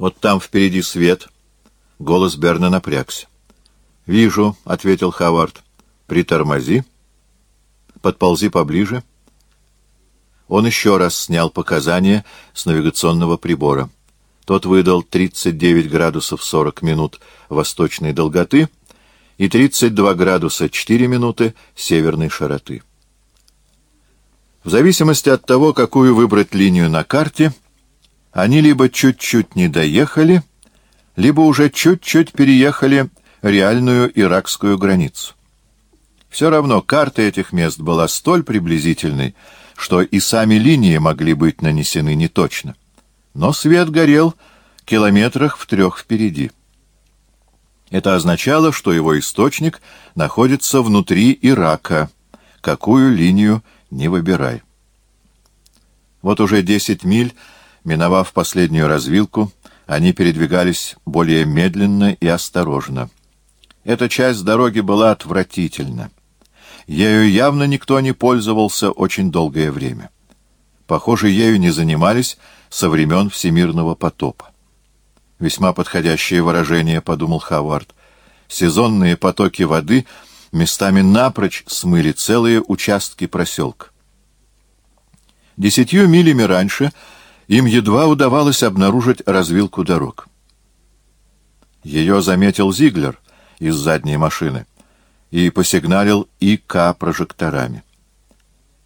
Вот там впереди свет. Голос Берна напрягся. «Вижу», — ответил Хавард. «Притормози. Подползи поближе». Он еще раз снял показания с навигационного прибора. Тот выдал 39 градусов 40 минут восточной долготы и 32 градуса 4 минуты северной широты. В зависимости от того, какую выбрать линию на карте, они либо чуть-чуть не доехали, либо уже чуть-чуть переехали реальную иракскую границу. Все равно карта этих мест была столь приблизительной, что и сами линии могли быть нанесены неточно. Но свет горел километрах в трех впереди. Это означало, что его источник находится внутри Ирака, какую линию не выбирай. Вот уже десять миль Миновав последнюю развилку, они передвигались более медленно и осторожно. Эта часть дороги была отвратительна. Ею явно никто не пользовался очень долгое время. Похоже, ею не занимались со времен Всемирного потопа. Весьма подходящее выражение, — подумал Хавард. Сезонные потоки воды местами напрочь смыли целые участки проселка. Десятью милями раньше — им едва удавалось обнаружить развилку дорог. Ее заметил Зиглер из задней машины и посигналил ИК прожекторами.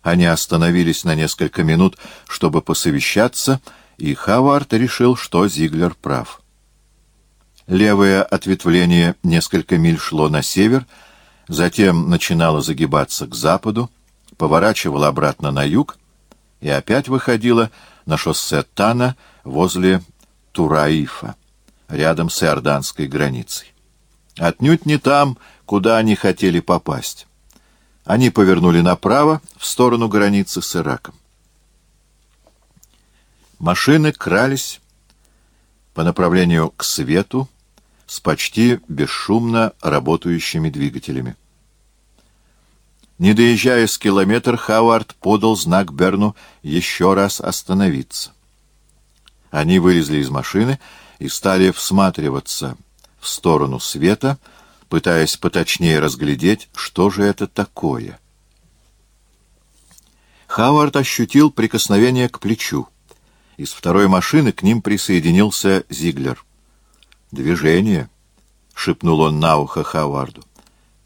Они остановились на несколько минут, чтобы посовещаться, и Хавард решил, что Зиглер прав. Левое ответвление несколько миль шло на север, затем начинало загибаться к западу, поворачивало обратно на юг и опять выходило на шоссе Тана возле Тураифа, рядом с иорданской границей. Отнюдь не там, куда они хотели попасть. Они повернули направо, в сторону границы с Ираком. Машины крались по направлению к свету с почти бесшумно работающими двигателями. Не доезжая с километр, Хауард подал знак Берну еще раз остановиться. Они вылезли из машины и стали всматриваться в сторону света, пытаясь поточнее разглядеть, что же это такое. Хауард ощутил прикосновение к плечу. Из второй машины к ним присоединился Зиглер. «Движение», — шепнул он на ухо Хауарду.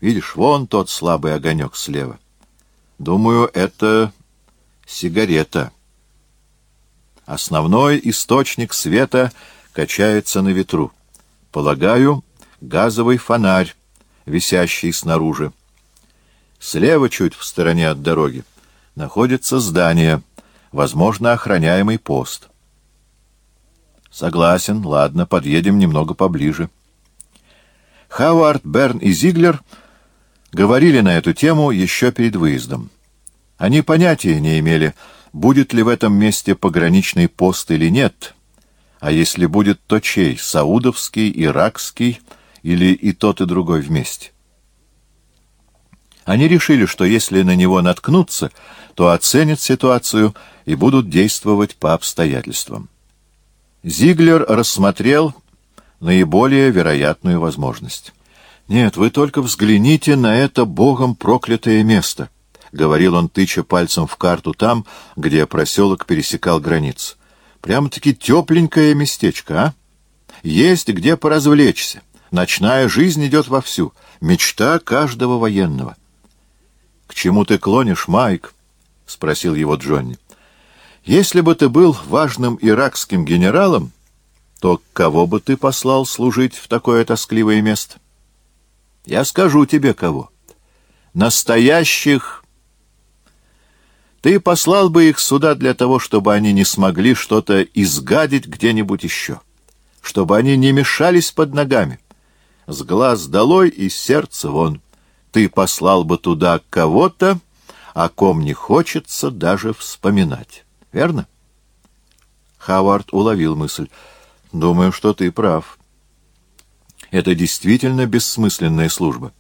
Видишь, вон тот слабый огонек слева. Думаю, это сигарета. Основной источник света качается на ветру. Полагаю, газовый фонарь, висящий снаружи. Слева, чуть в стороне от дороги, находится здание, возможно, охраняемый пост. Согласен, ладно, подъедем немного поближе. Хавард, Берн и Зиглер — говорили на эту тему еще перед выездом. Они понятия не имели, будет ли в этом месте пограничный пост или нет, а если будет, то чей, саудовский, иракский или и тот, и другой вместе. Они решили, что если на него наткнуться, то оценят ситуацию и будут действовать по обстоятельствам. Зиглер рассмотрел наиболее вероятную возможность. «Нет, вы только взгляните на это богом проклятое место», — говорил он, тыча пальцем в карту там, где проселок пересекал границу. «Прямо-таки тепленькое местечко, а? Есть где поразвлечься. Ночная жизнь идет вовсю. Мечта каждого военного». «К чему ты клонишь, Майк?» — спросил его Джонни. «Если бы ты был важным иракским генералом, то кого бы ты послал служить в такое тоскливое место?» Я скажу тебе кого. Настоящих... Ты послал бы их сюда для того, чтобы они не смогли что-то изгадить где-нибудь еще. Чтобы они не мешались под ногами. С глаз долой и сердце вон. Ты послал бы туда кого-то, о ком не хочется даже вспоминать. Верно? Хавард уловил мысль. Думаю, что ты прав. Это действительно бессмысленная служба.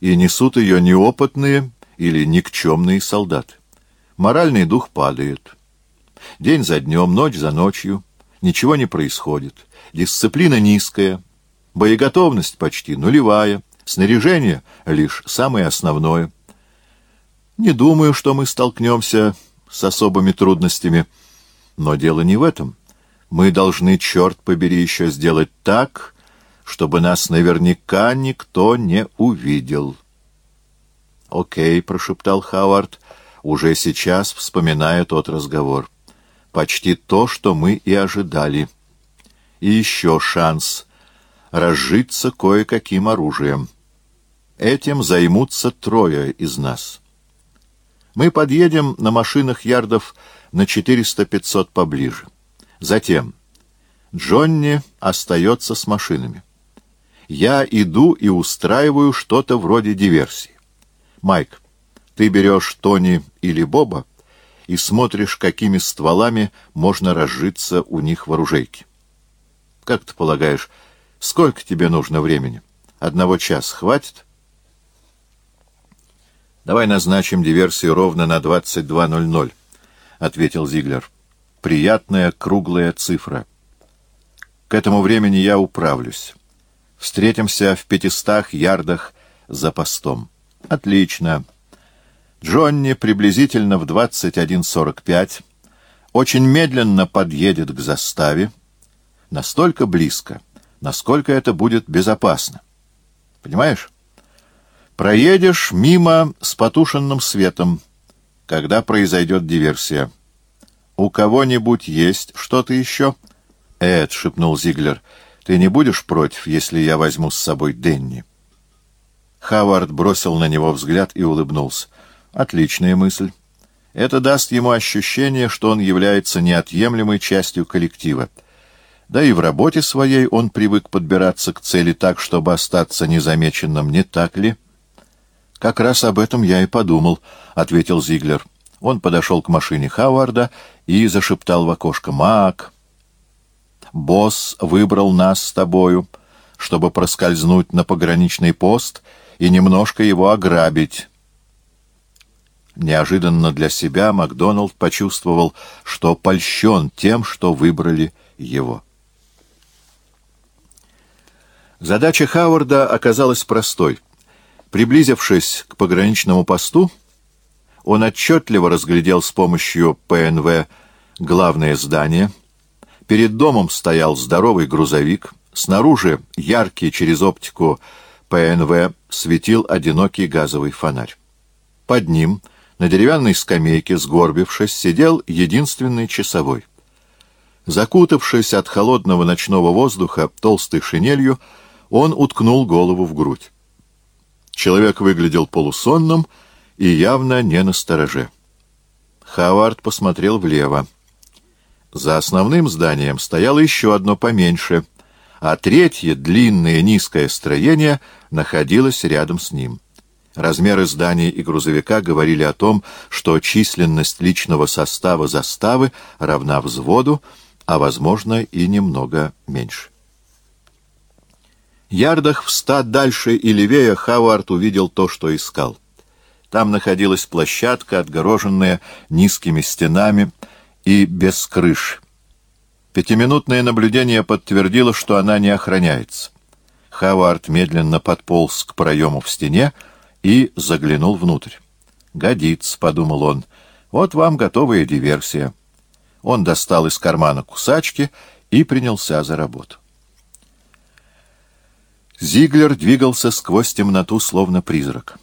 И несут ее неопытные или никчемные солдаты. Моральный дух падает. День за днем, ночь за ночью. Ничего не происходит. Дисциплина низкая, боеготовность почти нулевая, снаряжение лишь самое основное. Не думаю, что мы столкнемся с особыми трудностями, но дело не в этом. Мы должны, черт побери, еще сделать так, чтобы нас наверняка никто не увидел. «Окей», — прошептал Хауард, уже сейчас вспоминая тот разговор. «Почти то, что мы и ожидали. И еще шанс разжиться кое-каким оружием. Этим займутся трое из нас. Мы подъедем на машинах ярдов на 400-500 поближе. Затем Джонни остается с машинами. Я иду и устраиваю что-то вроде диверсии. Майк, ты берешь Тони или Боба и смотришь, какими стволами можно разжиться у них в оружейке. Как ты полагаешь, сколько тебе нужно времени? Одного часа хватит? Давай назначим диверсию ровно на 22.00, — ответил Зиглер. Приятная круглая цифра. К этому времени я управлюсь. Встретимся в пятистах ярдах за постом. Отлично. Джонни приблизительно в 21.45 очень медленно подъедет к заставе, настолько близко, насколько это будет безопасно. Понимаешь? Проедешь мимо с потушенным светом, когда произойдет диверсия. У кого-нибудь есть что-то еще? Эд, — шепнул Зиглер, — ты не будешь против, если я возьму с собой Денни? Хавард бросил на него взгляд и улыбнулся. Отличная мысль. Это даст ему ощущение, что он является неотъемлемой частью коллектива. Да и в работе своей он привык подбираться к цели так, чтобы остаться незамеченным, не так ли? «Как раз об этом я и подумал», — ответил Зиглер. Он подошел к машине Хаварда и зашептал в окошко. «Мак, босс выбрал нас с тобою, чтобы проскользнуть на пограничный пост и немножко его ограбить». Неожиданно для себя Макдоналд почувствовал, что польщен тем, что выбрали его. Задача Хаварда оказалась простой. Приблизившись к пограничному посту, он отчетливо разглядел с помощью ПНВ главное здание. Перед домом стоял здоровый грузовик. Снаружи, яркий через оптику ПНВ, светил одинокий газовый фонарь. Под ним, на деревянной скамейке, сгорбившись, сидел единственный часовой. Закутавшись от холодного ночного воздуха толстой шинелью, он уткнул голову в грудь. Человек выглядел полусонным и явно не на стороже. Хавард посмотрел влево. За основным зданием стояло еще одно поменьше, а третье, длинное низкое строение, находилось рядом с ним. Размеры зданий и грузовика говорили о том, что численность личного состава заставы равна взводу, а, возможно, и немного меньше. Ярдах в ста дальше и левее Хавард увидел то, что искал. Там находилась площадка, отгороженная низкими стенами и без крыш. Пятиминутное наблюдение подтвердило, что она не охраняется. Хавард медленно подполз к проему в стене и заглянул внутрь. «Годится», — подумал он, — «вот вам готовая диверсия». Он достал из кармана кусачки и принялся за работу. Зиглер двигался сквозь темноту, словно призрак.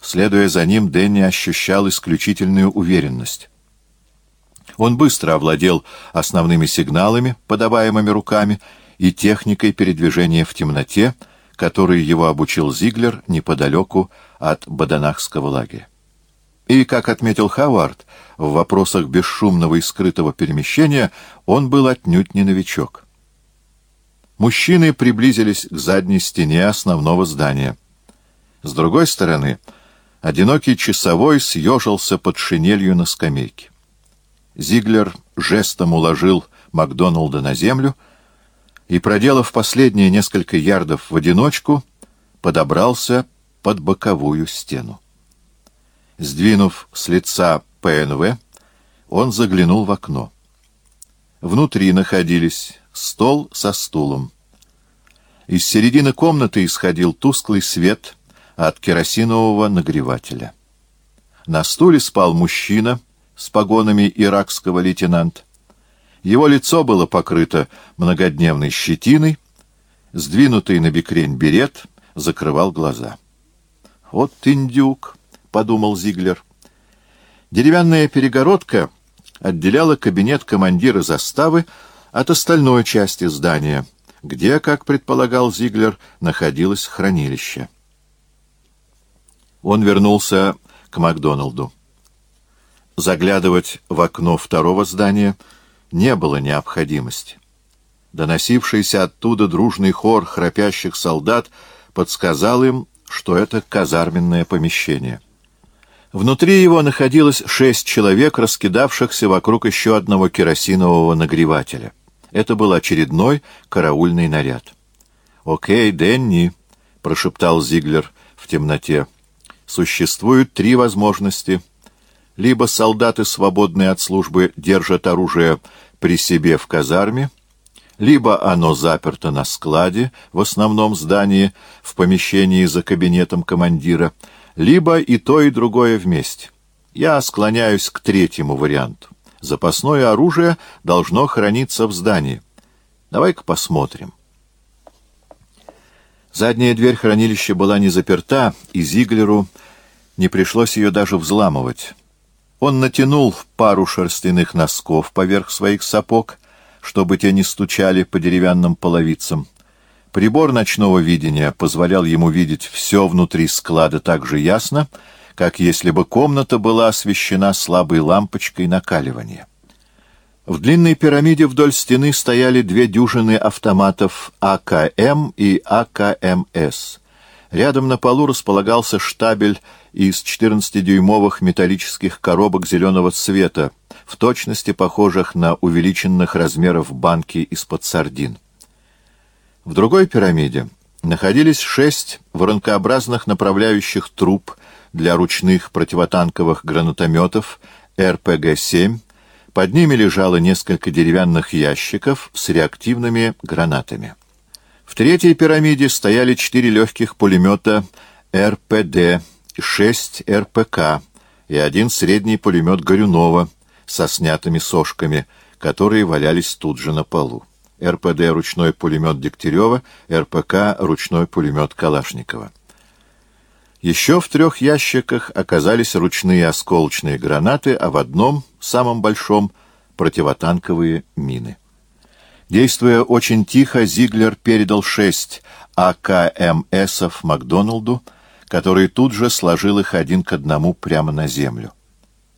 Следуя за ним, Дэнни ощущал исключительную уверенность. Он быстро овладел основными сигналами, подаваемыми руками, и техникой передвижения в темноте, которой его обучил Зиглер неподалеку от Баданахского лагеря. И, как отметил Хавард, в вопросах бесшумного и скрытого перемещения он был отнюдь не новичок. Мужчины приблизились к задней стене основного здания. С другой стороны, одинокий часовой съежился под шинелью на скамейке. Зиглер жестом уложил Макдоналда на землю и, проделав последние несколько ярдов в одиночку, подобрался под боковую стену. Сдвинув с лица ПНВ, он заглянул в окно. Внутри находились стол со стулом. Из середины комнаты исходил тусклый свет от керосинового нагревателя. На стуле спал мужчина с погонами иракского лейтенанта. Его лицо было покрыто многодневной щетиной, сдвинутый на бекрень берет закрывал глаза. «Вот индюк», — подумал Зиглер. Деревянная перегородка отделяла кабинет командира заставы от остальной части здания, где, как предполагал Зиглер, находилось хранилище. Он вернулся к Макдоналду. Заглядывать в окно второго здания не было необходимости. Доносившийся оттуда дружный хор храпящих солдат подсказал им, что это казарменное помещение. Внутри его находилось шесть человек, раскидавшихся вокруг еще одного керосинового нагревателя. Это был очередной караульный наряд. «Окей, Денни», — прошептал Зиглер в темноте, — «существуют три возможности. Либо солдаты, свободные от службы, держат оружие при себе в казарме, либо оно заперто на складе в основном здании, в помещении за кабинетом командира, либо и то, и другое вместе. Я склоняюсь к третьему варианту. Запасное оружие должно храниться в здании. Давай-ка посмотрим. Задняя дверь хранилища была не заперта, и Зиглеру не пришлось ее даже взламывать. Он натянул пару шерстяных носков поверх своих сапог, чтобы те не стучали по деревянным половицам. Прибор ночного видения позволял ему видеть все внутри склада так же ясно, как если бы комната была освещена слабой лампочкой накаливания. В длинной пирамиде вдоль стены стояли две дюжины автоматов АКМ и АКМС. Рядом на полу располагался штабель из 14-дюймовых металлических коробок зеленого цвета, в точности похожих на увеличенных размеров банки из-под сардин. В другой пирамиде находились шесть воронкообразных направляющих труб для ручных противотанковых гранатометов РПГ-7, под ними лежало несколько деревянных ящиков с реактивными гранатами. В третьей пирамиде стояли четыре легких пулемета РПД, шесть РПК и один средний пулемет Горюнова со снятыми сошками, которые валялись тут же на полу. РПД — ручной пулемет Дегтярева, РПК — ручной пулемет Калашникова. Еще в трех ящиках оказались ручные осколочные гранаты, а в одном, самом большом, противотанковые мины. Действуя очень тихо, Зиглер передал шесть АКМСов Макдоналду, который тут же сложил их один к одному прямо на землю.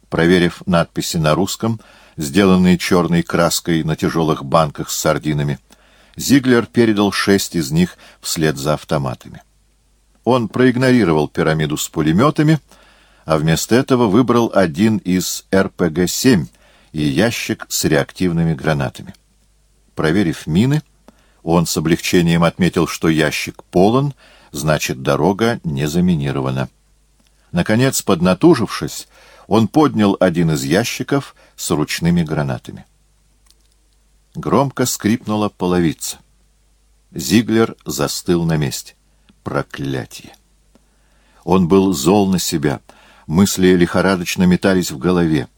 Проверив надписи на русском, сделанные черной краской на тяжелых банках с сардинами, Зиглер передал шесть из них вслед за автоматами. Он проигнорировал пирамиду с пулеметами, а вместо этого выбрал один из РПГ-7 и ящик с реактивными гранатами. Проверив мины, он с облегчением отметил, что ящик полон, значит, дорога не заминирована. Наконец, поднатужившись, он поднял один из ящиков с ручными гранатами. Громко скрипнула половица. Зиглер застыл на месте. Проклятие! Он был зол на себя, мысли лихорадочно метались в голове.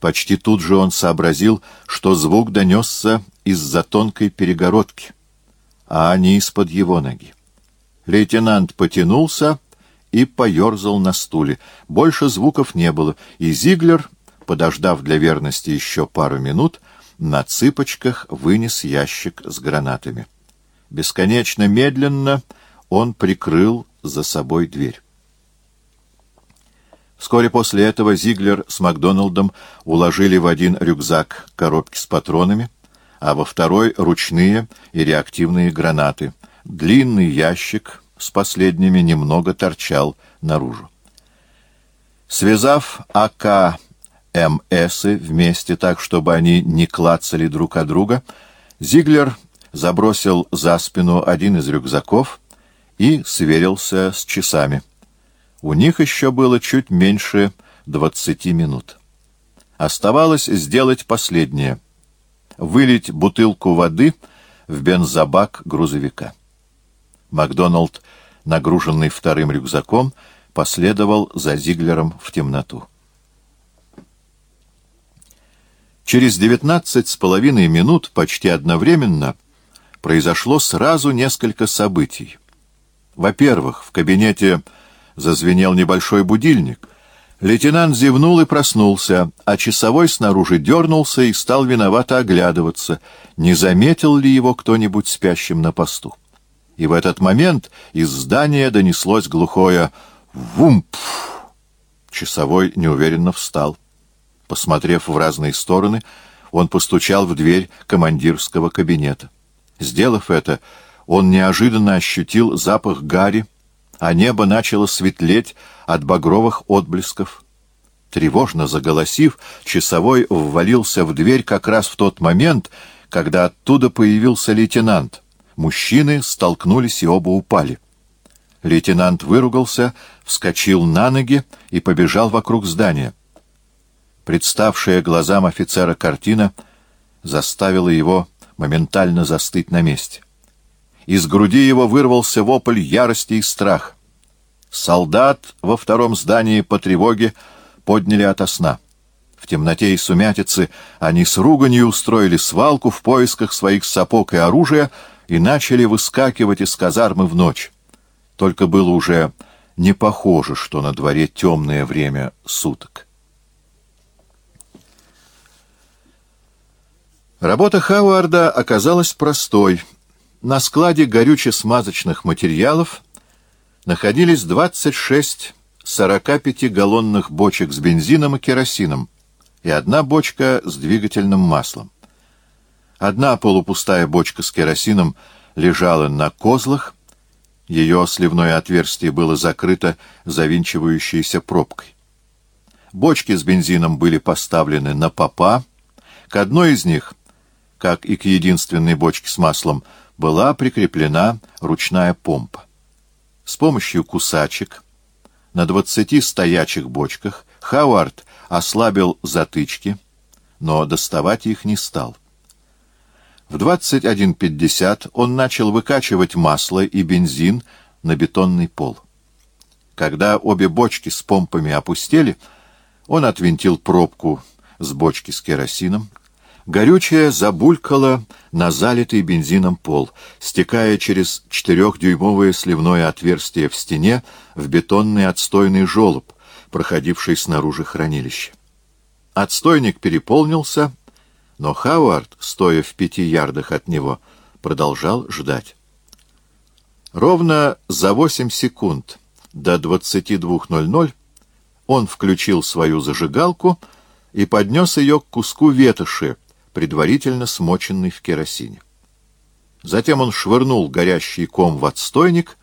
Почти тут же он сообразил, что звук донесся из-за тонкой перегородки, а не из-под его ноги. Лейтенант потянулся и поерзал на стуле. Больше звуков не было, и Зиглер, подождав для верности еще пару минут, на цыпочках вынес ящик с гранатами. Бесконечно медленно он прикрыл за собой дверь. Вскоре после этого Зиглер с Макдоналдом уложили в один рюкзак коробки с патронами, а во второй — ручные и реактивные гранаты. Длинный ящик с последними немного торчал наружу. Связав АК-МСы вместе так, чтобы они не клацали друг от друга, Зиглер забросил за спину один из рюкзаков и сверился с часами. У них еще было чуть меньше двадцати минут. Оставалось сделать последнее. вылить бутылку воды в бензобак грузовика. Макдоналд, нагруженный вторым рюкзаком, последовал за Зиглером в темноту. Через девятнадцать с половиной минут почти одновременно произошло сразу несколько событий. Во-первых, в кабинете зазвенел небольшой будильник. Лейтенант зевнул и проснулся, а часовой снаружи дернулся и стал виновато оглядываться, не заметил ли его кто-нибудь спящим на посту. И в этот момент из здания донеслось глухое «Вумп!». Часовой неуверенно встал. Посмотрев в разные стороны, он постучал в дверь командирского кабинета. Сделав это, он неожиданно ощутил запах гари, а небо начало светлеть от багровых отблесков. Тревожно заголосив, часовой ввалился в дверь как раз в тот момент, когда оттуда появился лейтенант. Мужчины столкнулись и оба упали. Лейтенант выругался, вскочил на ноги и побежал вокруг здания. Представшая глазам офицера картина заставила его моментально застыть на месте. Из груди его вырвался вопль ярости и страха. Солдат во втором здании по тревоге подняли ото сна. В темноте и сумятице они с руганью устроили свалку в поисках своих сапог и оружия и начали выскакивать из казармы в ночь. Только было уже не похоже, что на дворе темное время суток. Работа Хауарда оказалась простой. На складе горюче-смазочных материалов находились 26 45-галлонных бочек с бензином и керосином и одна бочка с двигательным маслом. Одна полупустая бочка с керосином лежала на козлах, ее сливное отверстие было закрыто завинчивающейся пробкой. Бочки с бензином были поставлены на попа, к одной из них — как и к единственной бочке с маслом, была прикреплена ручная помпа. С помощью кусачек на двадцати стоячих бочках Хауард ослабил затычки, но доставать их не стал. В 21.50 он начал выкачивать масло и бензин на бетонный пол. Когда обе бочки с помпами опустели, он отвинтил пробку с бочки с керосином, Горючее забулькало на залитый бензином пол, стекая через четырехдюймовое сливное отверстие в стене в бетонный отстойный желоб, проходивший снаружи хранилища. Отстойник переполнился, но Хауард, стоя в пяти ярдах от него, продолжал ждать. Ровно за восемь секунд до 22.00 он включил свою зажигалку и поднес ее к куску ветоши, предварительно смоченный в керосине. Затем он швырнул горящий ком в отстойник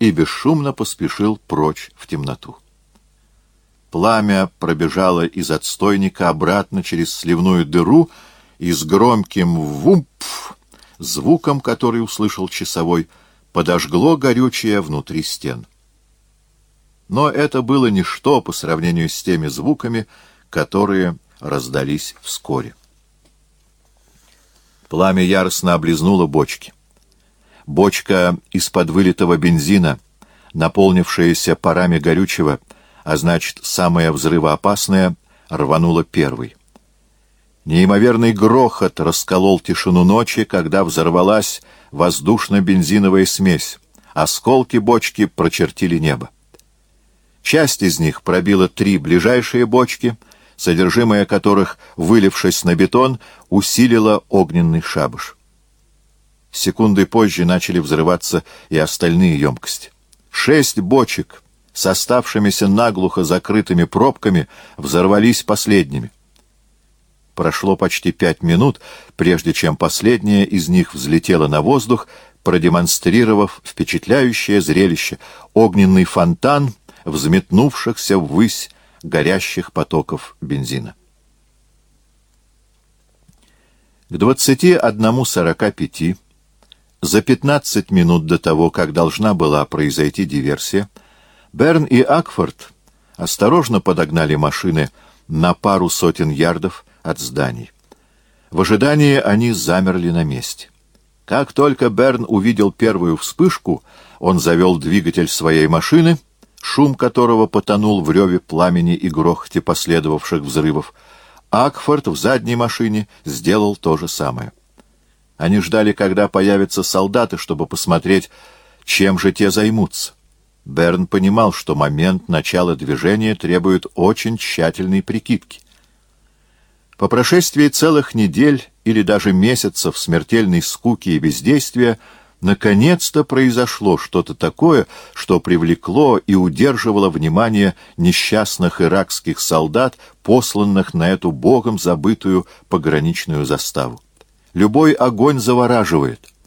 и бесшумно поспешил прочь в темноту. Пламя пробежало из отстойника обратно через сливную дыру и с громким «вумп» звуком, который услышал часовой, подожгло горючее внутри стен. Но это было ничто по сравнению с теми звуками, которые раздались вскоре. Пламя яростно облизнуло бочки. Бочка из-под вылитого бензина, наполнившаяся парами горючего, а значит, самая взрывоопасная, рванула первой. Неимоверный грохот расколол тишину ночи, когда взорвалась воздушно-бензиновая смесь. Осколки бочки прочертили небо. Часть из них пробила три ближайшие бочки — содержимое которых, вылившись на бетон, усилило огненный шабаш. Секунды позже начали взрываться и остальные емкости. Шесть бочек с оставшимися наглухо закрытыми пробками взорвались последними. Прошло почти пять минут, прежде чем последняя из них взлетела на воздух, продемонстрировав впечатляющее зрелище — огненный фонтан, взметнувшихся ввысь горящих потоков бензина. К 21.45, за 15 минут до того, как должна была произойти диверсия, Берн и Акфорд осторожно подогнали машины на пару сотен ярдов от зданий. В ожидании они замерли на месте. Как только Берн увидел первую вспышку, он завел двигатель своей машины, шум которого потонул в реве пламени и грохоте последовавших взрывов. Акфорд в задней машине сделал то же самое. Они ждали, когда появятся солдаты, чтобы посмотреть, чем же те займутся. Берн понимал, что момент начала движения требует очень тщательной прикидки. По прошествии целых недель или даже месяцев смертельной скуки и бездействия наконец-то произошло что-то такое, что привлекло и удерживало внимание несчастных иракских солдат, посланных на эту богом забытую пограничную заставу. Любой огонь завораживает —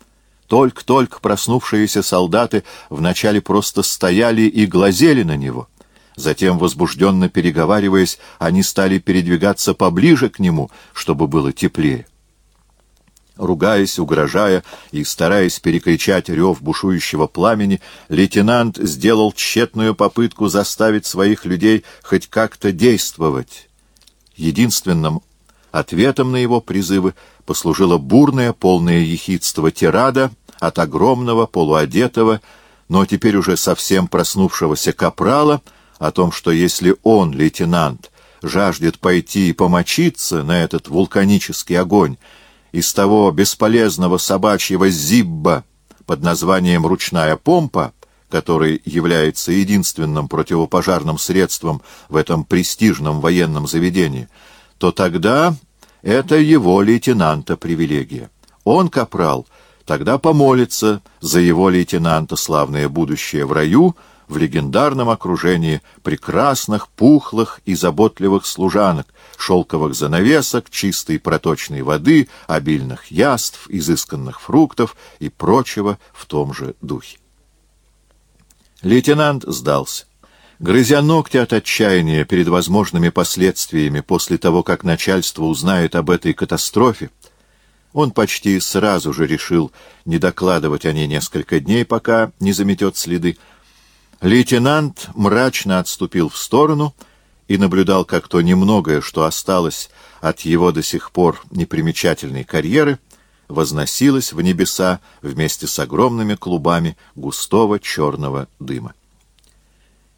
только-только проснувшиеся солдаты вначале просто стояли и глазели на него. Затем, возбужденно переговариваясь, они стали передвигаться поближе к нему, чтобы было теплее. Ругаясь, угрожая и стараясь перекричать рев бушующего пламени, лейтенант сделал тщетную попытку заставить своих людей хоть как-то действовать. Единственным ответом на его призывы послужило бурное, полное ехидство тирада — от огромного, полуодетого, но теперь уже совсем проснувшегося капрала, о том, что если он, лейтенант, жаждет пойти и помочиться на этот вулканический огонь из того бесполезного собачьего зибба под названием «ручная помпа», который является единственным противопожарным средством в этом престижном военном заведении, то тогда это его лейтенанта привилегия. Он, капрал, — тогда помолится за его лейтенанта славное будущее в раю, в легендарном окружении прекрасных, пухлых и заботливых служанок, шелковых занавесок, чистой проточной воды, обильных яств, изысканных фруктов и прочего в том же духе. Лейтенант сдался. Грызя ногти от отчаяния перед возможными последствиями после того, как начальство узнает об этой катастрофе, он почти сразу же решил не докладывать о ней несколько дней, пока не заметет следы. Лейтенант мрачно отступил в сторону и наблюдал, как то немногое, что осталось от его до сих пор непримечательной карьеры, возносилось в небеса вместе с огромными клубами густого черного дыма.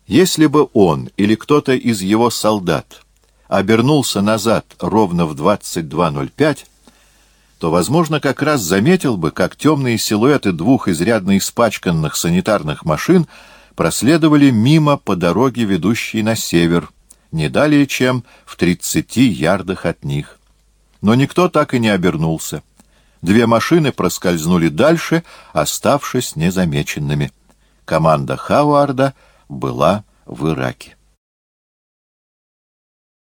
Если бы он или кто-то из его солдат обернулся назад ровно в 22.05, то, возможно, как раз заметил бы, как темные силуэты двух изрядно испачканных санитарных машин проследовали мимо по дороге, ведущей на север, не далее, чем в тридцати ярдах от них. Но никто так и не обернулся. Две машины проскользнули дальше, оставшись незамеченными. Команда Хауарда была в Ираке.